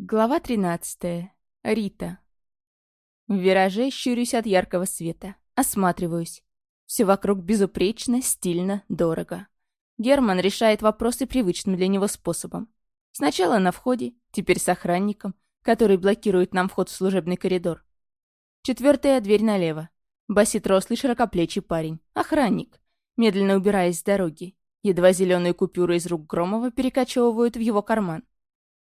Глава 13. Рита. В вираже щурюсь от яркого света. Осматриваюсь. Все вокруг безупречно, стильно, дорого. Герман решает вопросы привычным для него способом. Сначала на входе, теперь с охранником, который блокирует нам вход в служебный коридор. Четвертая дверь налево. Басит рослый широкоплечий парень. Охранник. Медленно убираясь с дороги. Едва зеленые купюры из рук Громова перекочевывают в его карман.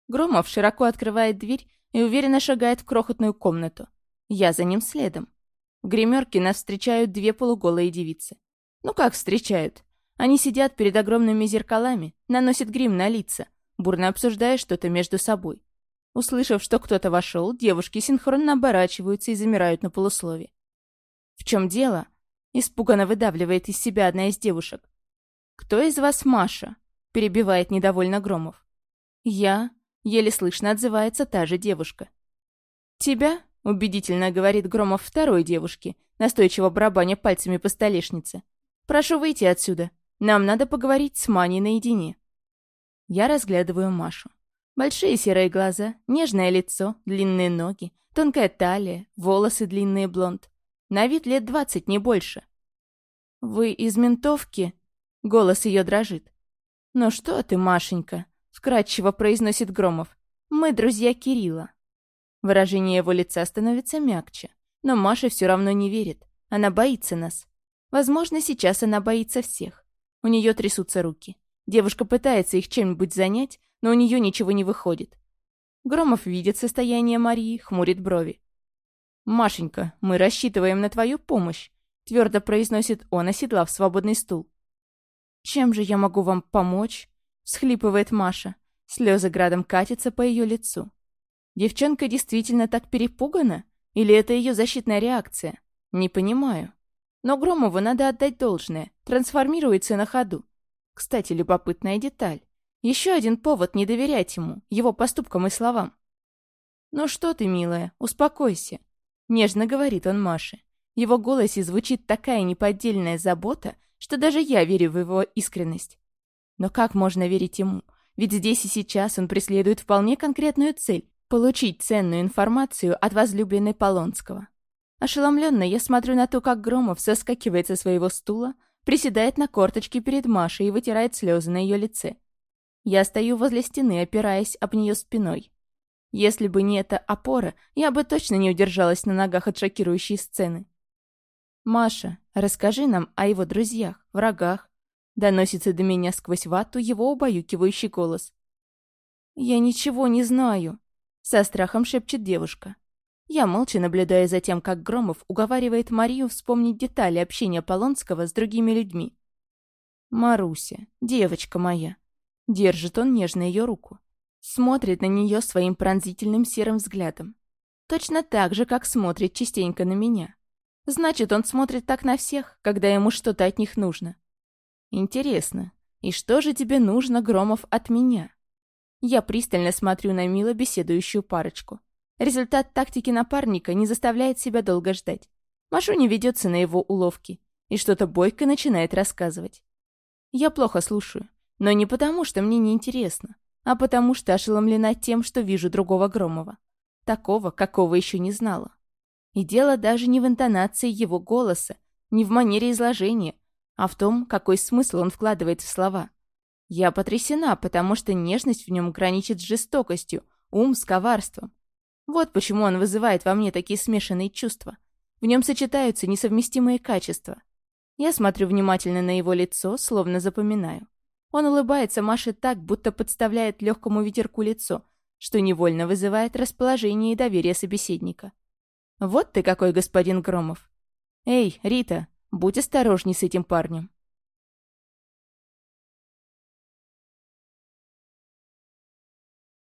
Громов широко открывает дверь и уверенно шагает в крохотную комнату. Я за ним следом. В гримерке нас встречают две полуголые девицы. Ну как встречают? Они сидят перед огромными зеркалами, наносят грим на лица, бурно обсуждая что-то между собой. Услышав, что кто-то вошел, девушки синхронно оборачиваются и замирают на полуслове. «В чем дело?» — испуганно выдавливает из себя одна из девушек. «Кто из вас Маша?» — перебивает недовольно Громов. «Я», Еле слышно отзывается та же девушка. «Тебя?» — убедительно говорит Громов второй девушке, настойчиво барабаня пальцами по столешнице. «Прошу выйти отсюда. Нам надо поговорить с Маней наедине». Я разглядываю Машу. Большие серые глаза, нежное лицо, длинные ноги, тонкая талия, волосы длинные блонд. На вид лет двадцать, не больше. «Вы из ментовки?» Голос ее дрожит. «Ну что ты, Машенька?» Вкрадчиво произносит Громов. «Мы друзья Кирилла». Выражение его лица становится мягче. Но Маша все равно не верит. Она боится нас. Возможно, сейчас она боится всех. У нее трясутся руки. Девушка пытается их чем-нибудь занять, но у нее ничего не выходит. Громов видит состояние Марии, хмурит брови. «Машенька, мы рассчитываем на твою помощь», — твердо произносит он, оседлав свободный стул. «Чем же я могу вам помочь?» Схлипывает Маша. Слезы градом катятся по ее лицу. Девчонка действительно так перепугана? Или это ее защитная реакция? Не понимаю. Но Громову надо отдать должное. Трансформируется на ходу. Кстати, любопытная деталь. Еще один повод не доверять ему, его поступкам и словам. «Ну что ты, милая, успокойся», — нежно говорит он Маше. Его голосе звучит такая неподдельная забота, что даже я верю в его искренность. Но как можно верить ему? Ведь здесь и сейчас он преследует вполне конкретную цель — получить ценную информацию от возлюбленной Полонского. Ошеломленно я смотрю на то, как Громов соскакивает со своего стула, приседает на корточки перед Машей и вытирает слезы на ее лице. Я стою возле стены, опираясь об нее спиной. Если бы не эта опора, я бы точно не удержалась на ногах от шокирующей сцены. «Маша, расскажи нам о его друзьях, врагах, Доносится до меня сквозь вату его убаюкивающий голос. «Я ничего не знаю», — со страхом шепчет девушка. Я молча наблюдаю за тем, как Громов уговаривает Марию вспомнить детали общения Полонского с другими людьми. «Маруся, девочка моя», — держит он нежно ее руку. Смотрит на нее своим пронзительным серым взглядом. Точно так же, как смотрит частенько на меня. Значит, он смотрит так на всех, когда ему что-то от них нужно. Интересно, и что же тебе нужно, Громов, от меня? Я пристально смотрю на мило беседующую парочку. Результат тактики напарника не заставляет себя долго ждать. Машу не ведется на его уловки и что-то бойко начинает рассказывать. Я плохо слушаю, но не потому, что мне неинтересно, а потому что ошеломлена тем, что вижу другого Громова. Такого, какого еще не знала. И дело даже не в интонации его голоса, не в манере изложения, а в том, какой смысл он вкладывает в слова. Я потрясена, потому что нежность в нем граничит с жестокостью, ум с коварством. Вот почему он вызывает во мне такие смешанные чувства. В нем сочетаются несовместимые качества. Я смотрю внимательно на его лицо, словно запоминаю. Он улыбается Маше так, будто подставляет легкому ветерку лицо, что невольно вызывает расположение и доверие собеседника. «Вот ты какой, господин Громов!» «Эй, Рита, Будь осторожней с этим парнем.